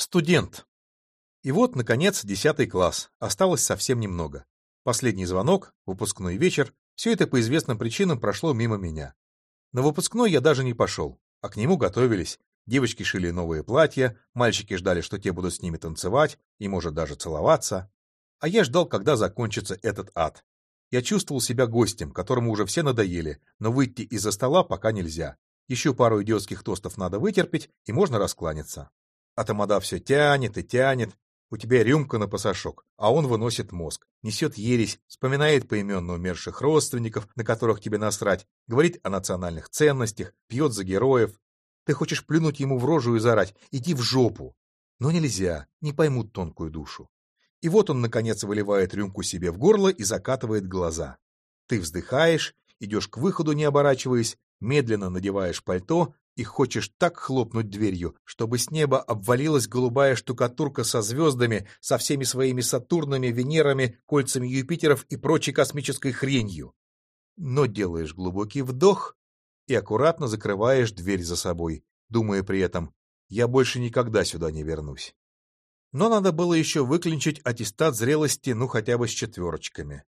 Студент. И вот, наконец, десятый класс. Осталось совсем немного. Последний звонок, выпускной вечер, все это по известным причинам прошло мимо меня. На выпускной я даже не пошел, а к нему готовились. Девочки шили новые платья, мальчики ждали, что те будут с ними танцевать и, может, даже целоваться. А я ждал, когда закончится этот ад. Я чувствовал себя гостем, которому уже все надоели, но выйти из-за стола пока нельзя. Еще пару идиотских тостов надо вытерпеть, и можно раскланяться. А тамада все тянет и тянет. У тебя рюмка на пасашок, а он выносит мозг, несет ересь, вспоминает поименно умерших родственников, на которых тебе насрать, говорит о национальных ценностях, пьет за героев. Ты хочешь плюнуть ему в рожу и зарать «иди в жопу». Но нельзя, не поймут тонкую душу. И вот он, наконец, выливает рюмку себе в горло и закатывает глаза. Ты вздыхаешь, идешь к выходу, не оборачиваясь, медленно надеваешь пальто, и хочешь так хлопнуть дверью, чтобы с неба обвалилась голубая штукатурка со звездами, со всеми своими Сатурнами, Венерами, кольцами Юпитеров и прочей космической хренью. Но делаешь глубокий вдох и аккуратно закрываешь дверь за собой, думая при этом, я больше никогда сюда не вернусь. Но надо было еще выклинчить аттестат зрелости, ну хотя бы с четверочками.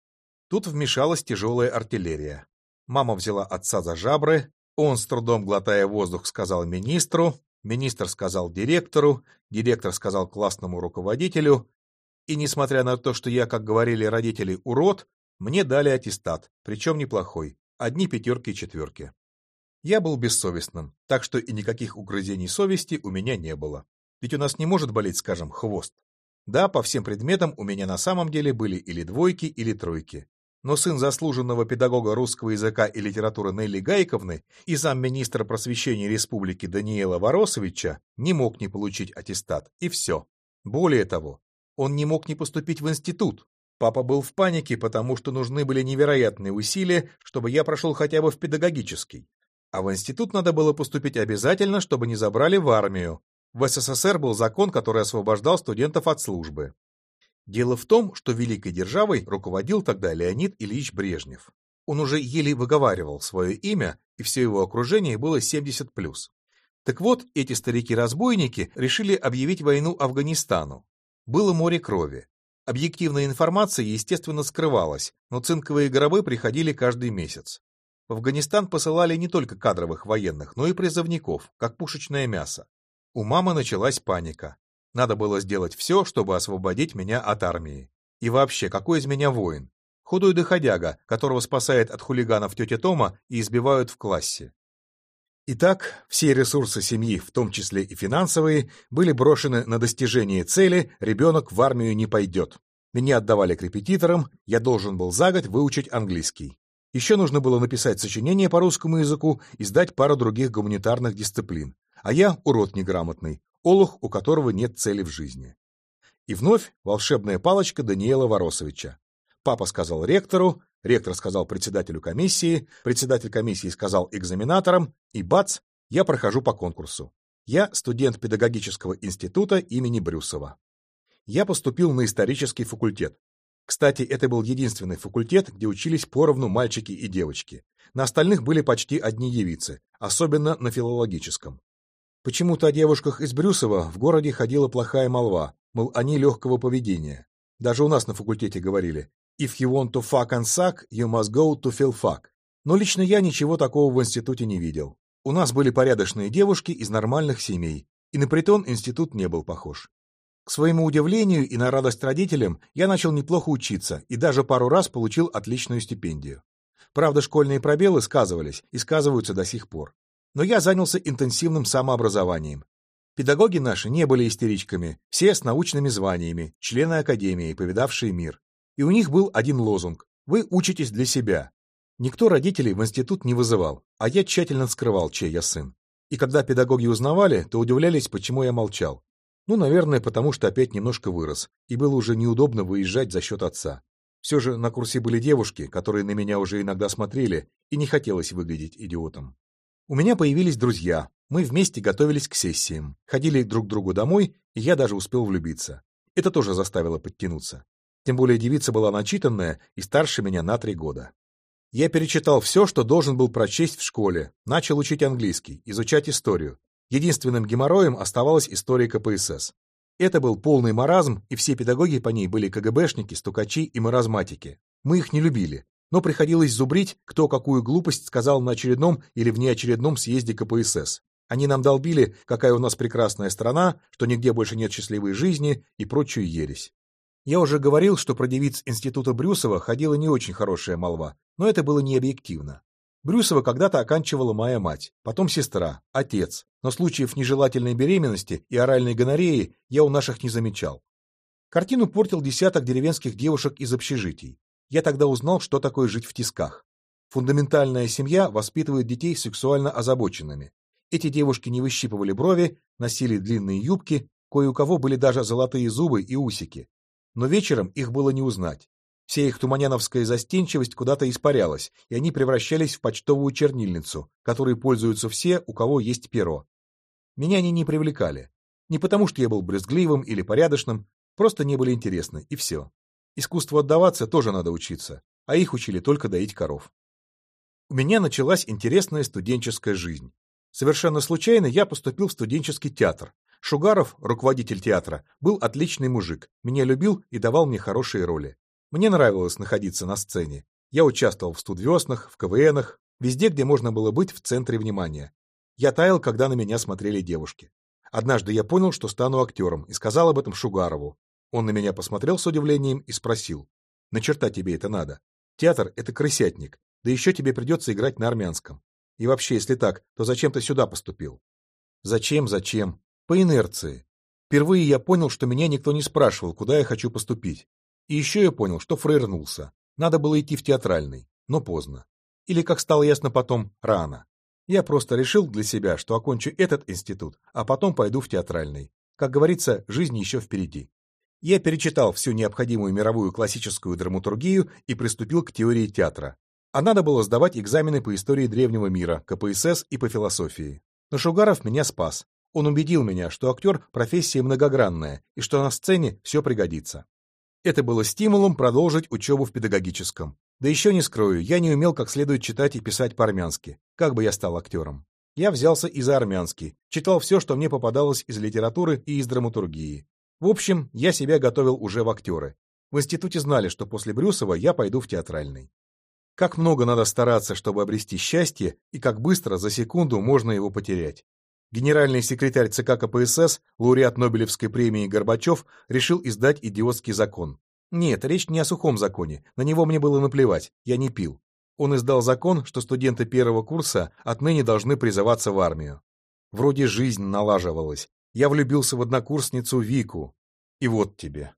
Тут вмешалась тяжелая артиллерия. Мама взяла отца за жабры, он, с трудом глотая воздух, сказал министру, министр сказал директору, директор сказал классному руководителю, и, несмотря на то, что я, как говорили родители, урод, мне дали аттестат, причем неплохой, одни пятерки и четверки. Я был бессовестным, так что и никаких угрызений совести у меня не было. Ведь у нас не может болеть, скажем, хвост. Да, по всем предметам у меня на самом деле были или двойки, или тройки но сын заслуженного педагога русского языка и литературы Нелли Гайковны и замминистра просвещения республики Даниила Воросовича не мог не получить аттестат, и все. Более того, он не мог не поступить в институт. Папа был в панике, потому что нужны были невероятные усилия, чтобы я прошел хотя бы в педагогический. А в институт надо было поступить обязательно, чтобы не забрали в армию. В СССР был закон, который освобождал студентов от службы. Дело в том, что великой державой руководил тогда Леонид Ильич Брежнев. Он уже еле выговаривал свое имя, и все его окружение было 70+. Так вот, эти старики-разбойники решили объявить войну Афганистану. Было море крови. Объективная информация, естественно, скрывалась, но цинковые гробы приходили каждый месяц. В Афганистан посылали не только кадровых военных, но и призывников, как пушечное мясо. У мамы началась паника. Надо было сделать все, чтобы освободить меня от армии. И вообще, какой из меня воин? Худой доходяга, которого спасает от хулиганов тетя Тома и избивают в классе. Итак, все ресурсы семьи, в том числе и финансовые, были брошены на достижение цели «ребенок в армию не пойдет». Меня отдавали к репетиторам, я должен был за год выучить английский. Еще нужно было написать сочинение по русскому языку и сдать пару других гуманитарных дисциплин. А я урод неграмотный, олух, у которого нет цели в жизни. И вновь волшебная палочка Даниила Воросовича. Папа сказал ректору, ректор сказал председателю комиссии, председатель комиссии сказал экзаменаторам, и бац, я прохожу по конкурсу. Я студент педагогического института имени Брюсова. Я поступил на исторический факультет. Кстати, это был единственный факультет, где учились поровну мальчики и девочки. На остальных были почти одни девицы, особенно на филологическом. Почему-то о девушках из Брюсова в городе ходила плохая молва, мол, они легкого поведения. Даже у нас на факультете говорили «If you want to fuck and suck, you must go to philfak». Но лично я ничего такого в институте не видел. У нас были порядочные девушки из нормальных семей, и на притон институт не был похож. К своему удивлению и на радость родителям я начал неплохо учиться и даже пару раз получил отличную стипендию. Правда, школьные пробелы сказывались и сказываются до сих пор но я занялся интенсивным самообразованием. Педагоги наши не были истеричками, все с научными званиями, члены академии, повидавшие мир. И у них был один лозунг «Вы учитесь для себя». Никто родителей в институт не вызывал, а я тщательно скрывал, чей я сын. И когда педагоги узнавали, то удивлялись, почему я молчал. Ну, наверное, потому что опять немножко вырос, и было уже неудобно выезжать за счет отца. Все же на курсе были девушки, которые на меня уже иногда смотрели, и не хотелось выглядеть идиотом. У меня появились друзья, мы вместе готовились к сессиям, ходили друг к другу домой, и я даже успел влюбиться. Это тоже заставило подтянуться. Тем более девица была начитанная и старше меня на три года. Я перечитал все, что должен был прочесть в школе, начал учить английский, изучать историю. Единственным геморроем оставалась история КПСС. Это был полный маразм, и все педагоги по ней были КГБшники, стукачи и маразматики. Мы их не любили, но приходилось зубрить, кто какую глупость сказал на очередном или внеочередном съезде КПСС. Они нам долбили, какая у нас прекрасная страна, что нигде больше нет счастливой жизни и прочую ересь. Я уже говорил, что про девиц института Брюсова ходила не очень хорошая молва, но это было не объективно. Брюсова когда-то оканчивала моя мать, потом сестра, отец, но случаев нежелательной беременности и оральной гонореи я у наших не замечал. Картину портил десяток деревенских девушек из общежитий. Я тогда узнал, что такое жить в тисках. Фундаментальная семья воспитывает детей сексуально озабоченными. Эти девушки не выщипывали брови, носили длинные юбки, кое у кого были даже золотые зубы и усики. Но вечером их было не узнать. Вся их туманяновская застенчивость куда-то испарялась, и они превращались в почтовую чернильницу, которой пользуются все, у кого есть перо. Меня они не привлекали. Не потому, что я был брезгливым или порядочным, просто не были интересны, и все. Искусству отдаваться тоже надо учиться, а их учили только доить коров. У меня началась интересная студенческая жизнь. Совершенно случайно я поступил в студенческий театр. Шугаров, руководитель театра, был отличный мужик, меня любил и давал мне хорошие роли. Мне нравилось находиться на сцене. Я участвовал в студвеснах, в КВНах, везде, где можно было быть в центре внимания. Я таял, когда на меня смотрели девушки. Однажды я понял, что стану актером, и сказал об этом Шугарову. Он на меня посмотрел с удивлением и спросил. «На черта тебе это надо? Театр — это крысятник, да еще тебе придется играть на армянском. И вообще, если так, то зачем ты сюда поступил?» «Зачем, зачем? По инерции. Впервые я понял, что меня никто не спрашивал, куда я хочу поступить. И еще я понял, что фрейрнулся. Надо было идти в театральный, но поздно. Или, как стало ясно потом, рано. Я просто решил для себя, что окончу этот институт, а потом пойду в театральный. Как говорится, жизнь еще впереди. Я перечитал всю необходимую мировую классическую драматургию и приступил к теории театра. А надо было сдавать экзамены по истории древнего мира, КПСС и по философии. Но Шугаров меня спас. Он убедил меня, что актер – профессия многогранная, и что на сцене все пригодится. Это было стимулом продолжить учебу в педагогическом. Да еще не скрою, я не умел как следует читать и писать по-армянски. Как бы я стал актером? Я взялся и за армянский, читал все, что мне попадалось из литературы и из драматургии. В общем, я себя готовил уже в актеры. В институте знали, что после Брюсова я пойду в театральный. Как много надо стараться, чтобы обрести счастье, и как быстро за секунду можно его потерять. Генеральный секретарь ЦК КПСС, лауреат Нобелевской премии Горбачев, решил издать идиотский закон. Нет, речь не о сухом законе, на него мне было наплевать, я не пил. Он издал закон, что студенты первого курса отныне должны призываться в армию. Вроде жизнь налаживалась, я влюбился в однокурсницу Вику. И вот тебе.